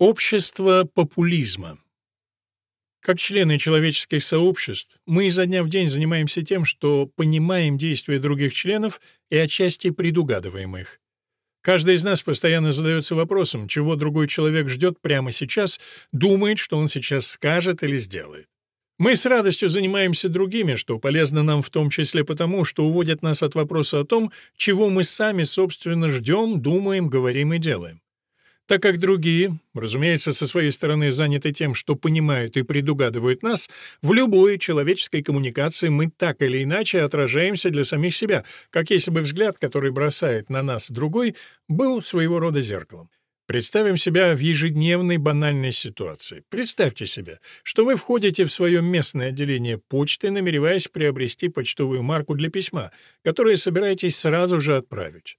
Общество популизма Как члены человеческих сообществ, мы изо дня в день занимаемся тем, что понимаем действия других членов и отчасти предугадываем их. Каждый из нас постоянно задается вопросом, чего другой человек ждет прямо сейчас, думает, что он сейчас скажет или сделает. Мы с радостью занимаемся другими, что полезно нам в том числе потому, что уводит нас от вопроса о том, чего мы сами, собственно, ждем, думаем, говорим и делаем так как другие, разумеется, со своей стороны заняты тем, что понимают и предугадывают нас, в любой человеческой коммуникации мы так или иначе отражаемся для самих себя, как если бы взгляд, который бросает на нас другой, был своего рода зеркалом. Представим себя в ежедневной банальной ситуации. Представьте себе, что вы входите в свое местное отделение почты, намереваясь приобрести почтовую марку для письма, которое собираетесь сразу же отправить.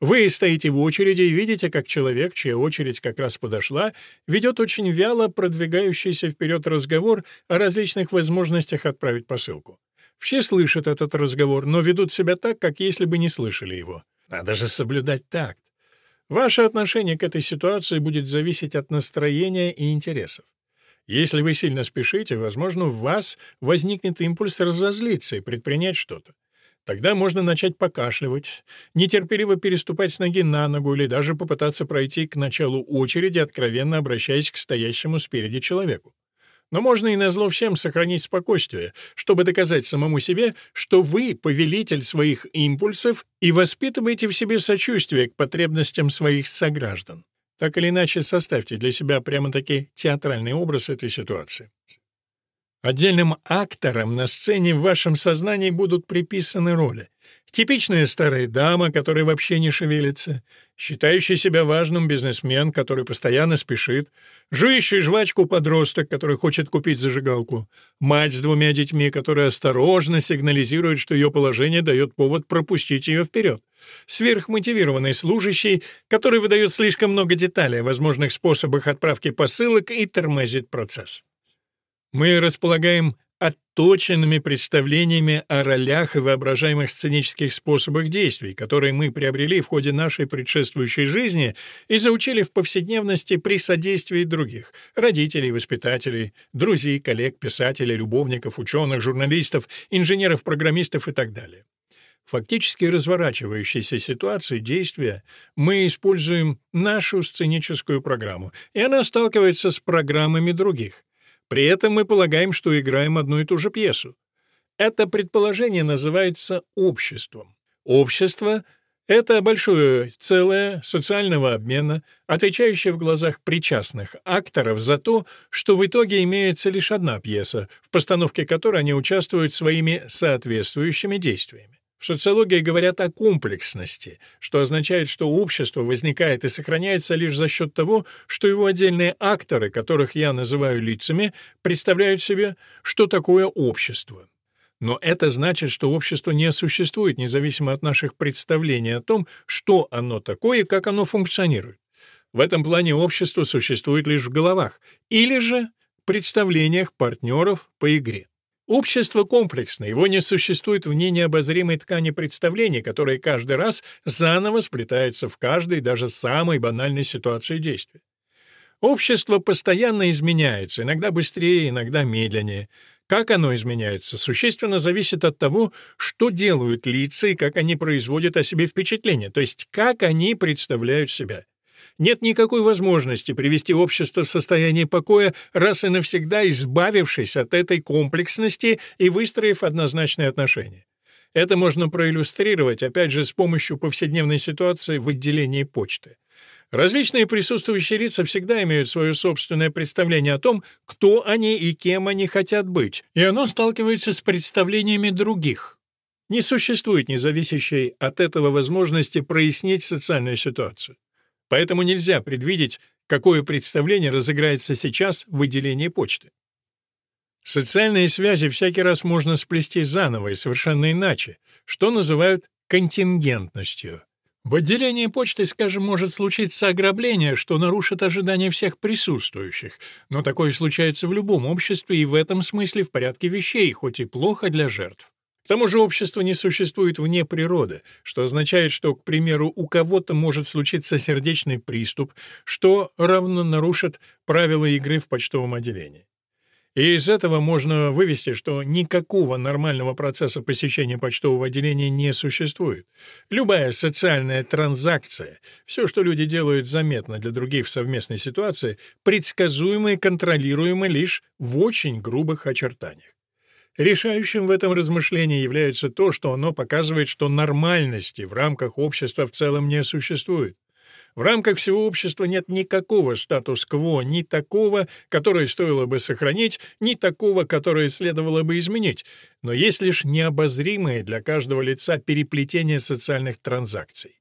Вы стоите в очереди и видите, как человек, чья очередь как раз подошла, ведет очень вяло продвигающийся вперед разговор о различных возможностях отправить посылку. Все слышат этот разговор, но ведут себя так, как если бы не слышали его. Надо же соблюдать такт. Ваше отношение к этой ситуации будет зависеть от настроения и интересов. Если вы сильно спешите, возможно, в вас возникнет импульс разозлиться и предпринять что-то. Тогда можно начать покашливать, нетерпеливо переступать с ноги на ногу или даже попытаться пройти к началу очереди, откровенно обращаясь к стоящему спереди человеку. Но можно и назло всем сохранить спокойствие, чтобы доказать самому себе, что вы повелитель своих импульсов и воспитываете в себе сочувствие к потребностям своих сограждан. Так или иначе, составьте для себя прямо-таки театральный образ этой ситуации. Отдельным акторам на сцене в вашем сознании будут приписаны роли. Типичная старая дама, которая вообще не шевелится, считающий себя важным бизнесмен, который постоянно спешит, жующий жвачку подросток, который хочет купить зажигалку, мать с двумя детьми, которая осторожно сигнализирует, что ее положение дает повод пропустить ее вперед, сверхмотивированный служащий, который выдает слишком много деталей о возможных способах отправки посылок и тормозит процесс. Мы располагаем отточенными представлениями о ролях и воображаемых сценических способах действий, которые мы приобрели в ходе нашей предшествующей жизни и заучили в повседневности при содействии других — родителей, воспитателей, друзей, коллег, писателей, любовников, ученых, журналистов, инженеров, программистов и так далее. Фактически разворачивающейся ситуации действия мы используем нашу сценическую программу, и она сталкивается с программами других. При этом мы полагаем, что играем одну и ту же пьесу. Это предположение называется обществом. Общество — это большое целое социального обмена, отвечающее в глазах причастных акторов за то, что в итоге имеется лишь одна пьеса, в постановке которой они участвуют своими соответствующими действиями. В социологии говорят о комплексности, что означает, что общество возникает и сохраняется лишь за счет того, что его отдельные акторы, которых я называю лицами, представляют себе, что такое общество. Но это значит, что общество не существует независимо от наших представлений о том, что оно такое и как оно функционирует. В этом плане общество существует лишь в головах или же представлениях партнеров по игре. Общество комплексно, его не существует вне необозримой ткани представлений, которая каждый раз заново сплетается в каждой, даже самой банальной ситуации действия. Общество постоянно изменяется, иногда быстрее, иногда медленнее. Как оно изменяется, существенно зависит от того, что делают лица и как они производят о себе впечатление, то есть как они представляют себя. Нет никакой возможности привести общество в состояние покоя, раз и навсегда избавившись от этой комплексности и выстроив однозначные отношения. Это можно проиллюстрировать, опять же, с помощью повседневной ситуации в отделении почты. Различные присутствующие лица всегда имеют свое собственное представление о том, кто они и кем они хотят быть, и оно сталкивается с представлениями других. Не существует независящей от этого возможности прояснить социальную ситуацию. Поэтому нельзя предвидеть, какое представление разыграется сейчас в отделении почты. Социальные связи всякий раз можно сплести заново и совершенно иначе, что называют контингентностью. В отделении почты, скажем, может случиться ограбление, что нарушит ожидания всех присутствующих, но такое случается в любом обществе и в этом смысле в порядке вещей, хоть и плохо для жертв. Тому же общество не существует вне природы, что означает, что, к примеру, у кого-то может случиться сердечный приступ, что равно нарушит правила игры в почтовом отделении. И из этого можно вывести, что никакого нормального процесса посещения почтового отделения не существует. Любая социальная транзакция, все, что люди делают заметно для других в совместной ситуации, предсказуемо и контролируемо лишь в очень грубых очертаниях. Решающим в этом размышлении является то, что оно показывает, что нормальности в рамках общества в целом не существует. В рамках всего общества нет никакого статус-кво, ни такого, которое стоило бы сохранить, ни такого, которое следовало бы изменить, но есть лишь необозримое для каждого лица переплетение социальных транзакций.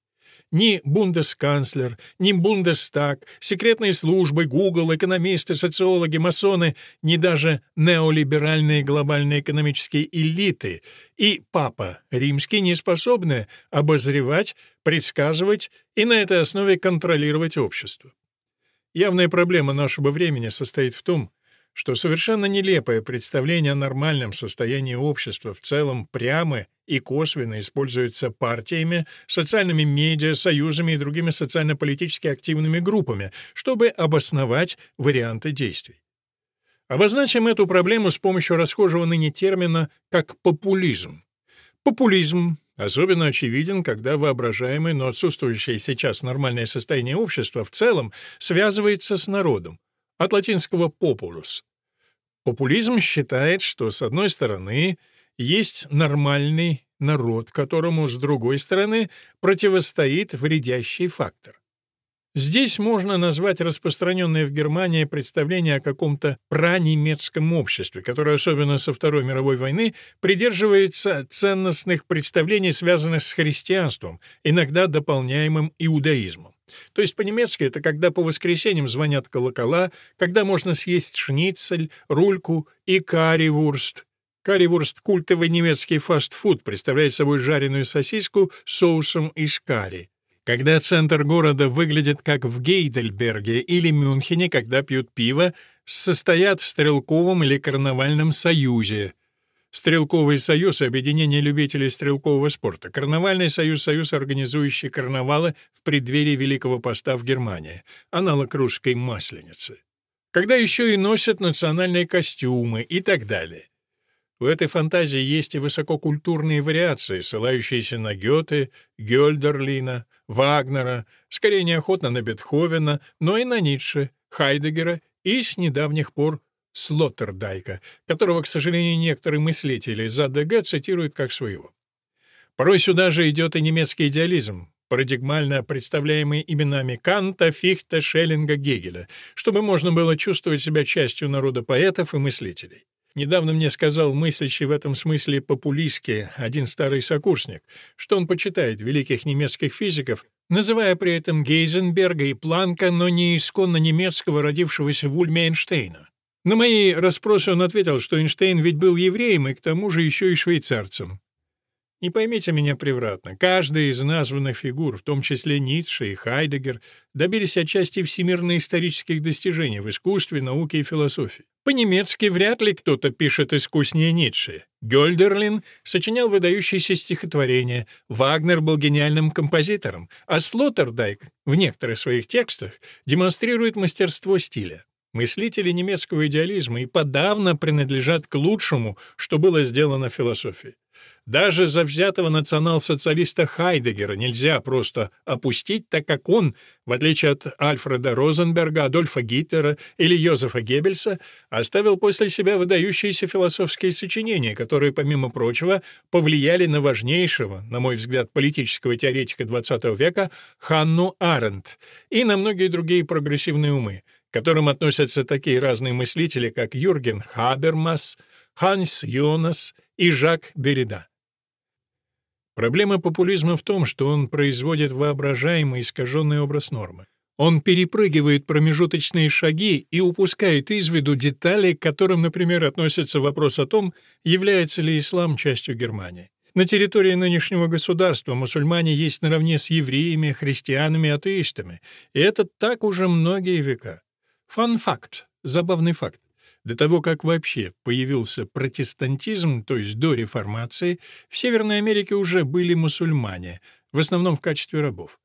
Ни бундесканцлер, ни бундестаг, секретные службы, Google, экономисты, социологи, масоны, ни даже неолиберальные глобальные экономические элиты и папа римский не способны обозревать, предсказывать и на этой основе контролировать общество. Явная проблема нашего времени состоит в том, что совершенно нелепое представление о нормальном состоянии общества в целом прямо и косвенно используется партиями, социальными медиа, союзами и другими социально-политически активными группами, чтобы обосновать варианты действий. Обозначим эту проблему с помощью расхожего ныне термина как популизм. Популизм особенно очевиден, когда воображаемое, но отсутствующее сейчас нормальное состояние общества в целом связывается с народом, от латинского «populus» Популизм считает, что, с одной стороны, есть нормальный народ, которому, с другой стороны, противостоит вредящий фактор. Здесь можно назвать распространенное в Германии представление о каком-то пранемецком обществе, которое особенно со Второй мировой войны придерживается ценностных представлений, связанных с христианством, иногда дополняемым иудаизмом. То есть по-немецки это когда по воскресеньям звонят колокола, когда можно съесть шницель, рульку и карривурст. Карривурст — культовый немецкий фастфуд, представляет собой жареную сосиску с соусом из карри. Когда центр города выглядит как в Гейдельберге или Мюнхене, когда пьют пиво, состоят в стрелковом или карнавальном союзе — Стрелковый союз — объединение любителей стрелкового спорта. Карнавальный союз — союз, организующий карнавалы в преддверии Великого Поста в Германии. Аналог русской масленицы. Когда еще и носят национальные костюмы и так далее. В этой фантазии есть и высококультурные вариации, ссылающиеся на Гёте, Гёльдерлина, Вагнера, скорее неохотно на Бетховена, но и на Ницше, Хайдегера и с недавних пор Слоттердайка, которого, к сожалению, некоторые мыслители из АДГ цитируют как своего. Порой сюда же идет и немецкий идеализм, парадигмально представляемый именами Канта, Фихта, Шеллинга, Гегеля, чтобы можно было чувствовать себя частью народа поэтов и мыслителей. Недавно мне сказал мыслящий в этом смысле популистски один старый сокурсник, что он почитает великих немецких физиков, называя при этом Гейзенберга и Планка, но не исконно немецкого, родившегося в Ульме Эйнштейна. На мои расспросы он ответил, что Эйнштейн ведь был евреем и к тому же еще и швейцарцем. Не поймите меня превратно. Каждая из названных фигур, в том числе Ницше и Хайдегер, добились отчасти всемирно-исторических достижений в искусстве, науке и философии. По-немецки вряд ли кто-то пишет искуснее Ницше. Гёльдерлин сочинял выдающиеся стихотворения, Вагнер был гениальным композитором, а Слоттердайк в некоторых своих текстах демонстрирует мастерство стиля. Мыслители немецкого идеализма и подавно принадлежат к лучшему, что было сделано в философии. Даже завзятого национал-социалиста Хайдегера нельзя просто опустить, так как он, в отличие от Альфреда Розенберга, Адольфа Гитлера или Йозефа Геббельса, оставил после себя выдающиеся философские сочинения, которые, помимо прочего, повлияли на важнейшего, на мой взгляд, политического теоретика XX века Ханну Аренд и на многие другие прогрессивные умы — которым относятся такие разные мыслители, как Юрген Хабермас, Ханс Йонас и Жак Деррида. Проблема популизма в том, что он производит воображаемый искаженный образ нормы. Он перепрыгивает промежуточные шаги и упускает из виду детали, к которым, например, относится вопрос о том, является ли ислам частью Германии. На территории нынешнего государства мусульмане есть наравне с евреями, христианами, атеистами, и это так уже многие века. Фан-факт, забавный факт. До того, как вообще появился протестантизм, то есть до реформации, в Северной Америке уже были мусульмане, в основном в качестве рабов.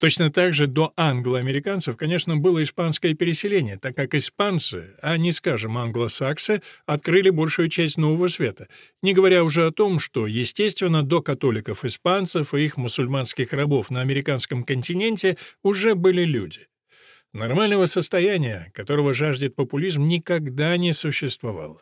Точно так же до англоамериканцев, конечно, было испанское переселение, так как испанцы, а не, скажем, англосаксы, открыли большую часть Нового Света, не говоря уже о том, что, естественно, до католиков-испанцев и их мусульманских рабов на американском континенте уже были люди. Нормального состояния, которого жаждет популизм, никогда не существовало.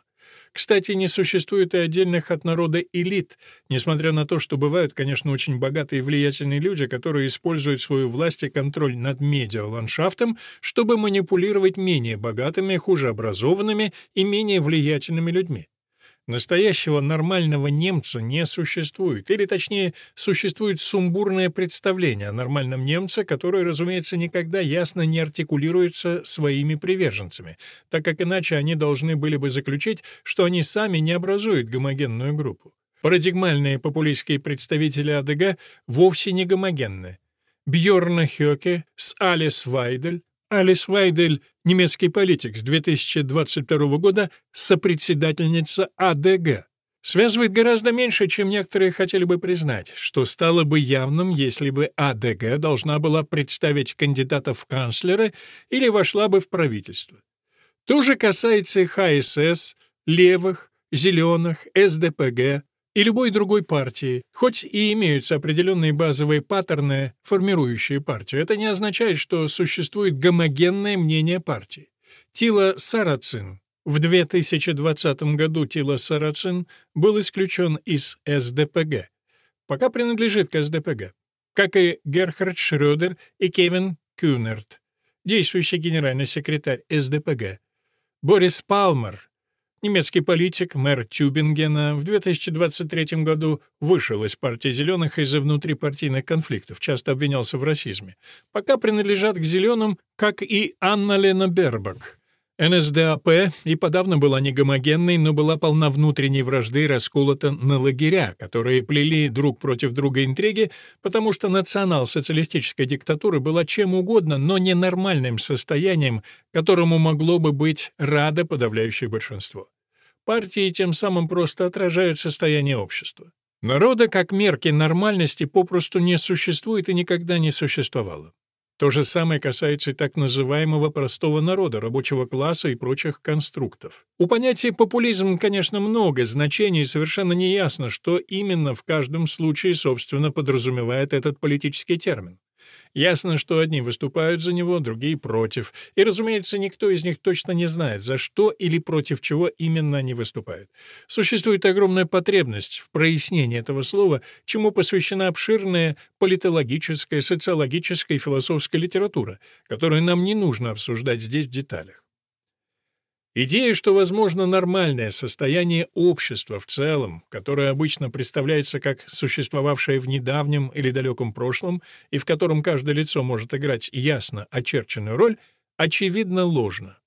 Кстати, не существует и отдельных от народа элит, несмотря на то, что бывают, конечно, очень богатые и влиятельные люди, которые используют свою власть и контроль над медиаландшафтом, чтобы манипулировать менее богатыми, хуже образованными и менее влиятельными людьми. Настоящего нормального немца не существует, или точнее, существует сумбурное представление о нормальном немце, которое, разумеется, никогда ясно не артикулируется своими приверженцами, так как иначе они должны были бы заключить, что они сами не образуют гомогенную группу. Парадигмальные популистские представители АДГ вовсе не гомогенны. Бьорна Хёке с Алис Вайдель Алис Вайдель, немецкий политик с 2022 года, сопредседательница АДГ. Связывает гораздо меньше, чем некоторые хотели бы признать, что стало бы явным, если бы АДГ должна была представить кандидатов в канцлеры или вошла бы в правительство. То же касается и ХСС, левых, зеленых, СДПГ, и любой другой партии, хоть и имеются определенные базовые паттерны, формирующие партию, это не означает, что существует гомогенное мнение партии. Тила Сарацин в 2020 году Тила Сарацин был исключен из СДПГ, пока принадлежит к СДПГ, как и Герхард Шрёдер и Кевин Кюнерт, действующий генеральный секретарь СДПГ. Борис Палмер Немецкий политик, мэр Тюбингена, в 2023 году вышел из партии «Зеленых» из-за внутрипартийных конфликтов, часто обвинялся в расизме. Пока принадлежат к «Зеленым», как и Анна-Лена Бербак. НСДАП и подавно была не гомогенной, но была полна внутренней вражды расколота на лагеря, которые плели друг против друга интриги, потому что национал-социалистическая диктатура была чем угодно, но не нормальным состоянием, которому могло бы быть радо подавляющее большинство. Партии тем самым просто отражают состояние общества. Народа как мерки нормальности попросту не существует и никогда не существовало. То же самое касается и так называемого простого народа, рабочего класса и прочих конструктов. У понятия популизм, конечно, много значений, и совершенно неясно, что именно в каждом случае, собственно, подразумевает этот политический термин. Ясно, что одни выступают за него, другие — против. И, разумеется, никто из них точно не знает, за что или против чего именно они выступают. Существует огромная потребность в прояснении этого слова, чему посвящена обширная политологическая, социологическая и философская литература, которую нам не нужно обсуждать здесь в деталях. Идея, что возможно нормальное состояние общества в целом, которое обычно представляется как существовавшее в недавнем или далеком прошлом и в котором каждое лицо может играть ясно очерченную роль, очевидно ложно.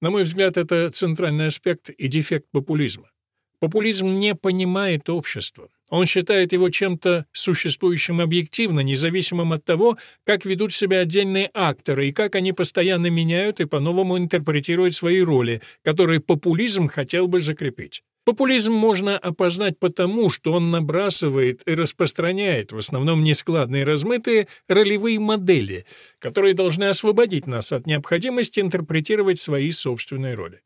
На мой взгляд, это центральный аспект и дефект популизма. Популизм не понимает общество. Он считает его чем-то существующим объективно, независимым от того, как ведут себя отдельные акторы и как они постоянно меняют и по-новому интерпретируют свои роли, которые популизм хотел бы закрепить. Популизм можно опознать потому, что он набрасывает и распространяет, в основном нескладные размытые, ролевые модели, которые должны освободить нас от необходимости интерпретировать свои собственные роли.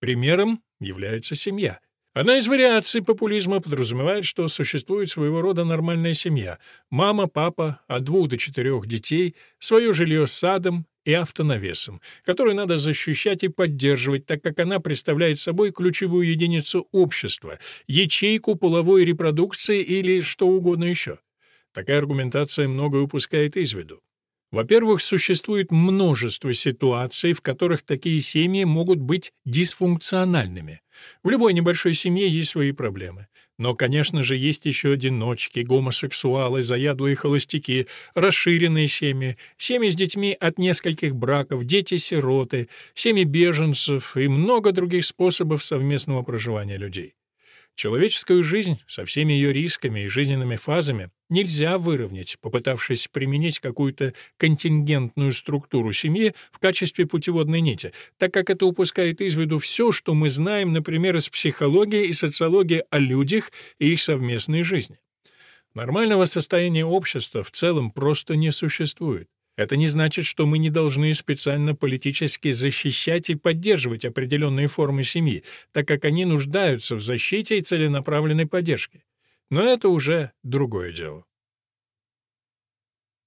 Примером является семья — Одна из вариаций популизма подразумевает, что существует своего рода нормальная семья — мама, папа, от двух до четырех детей, свое жилье с садом и автонавесом, которую надо защищать и поддерживать, так как она представляет собой ключевую единицу общества, ячейку половой репродукции или что угодно еще. Такая аргументация многое упускает из виду. Во-первых, существует множество ситуаций, в которых такие семьи могут быть дисфункциональными. В любой небольшой семье есть свои проблемы. Но, конечно же, есть еще одиночки, гомосексуалы, заядлые холостяки, расширенные семьи, семьи с детьми от нескольких браков, дети-сироты, семьи беженцев и много других способов совместного проживания людей. Человеческую жизнь со всеми ее рисками и жизненными фазами нельзя выровнять, попытавшись применить какую-то контингентную структуру семьи в качестве путеводной нити, так как это упускает из виду все, что мы знаем, например, из психологии и социологии о людях и их совместной жизни. Нормального состояния общества в целом просто не существует. Это не значит, что мы не должны специально политически защищать и поддерживать определенные формы семьи, так как они нуждаются в защите и целенаправленной поддержке. Но это уже другое дело.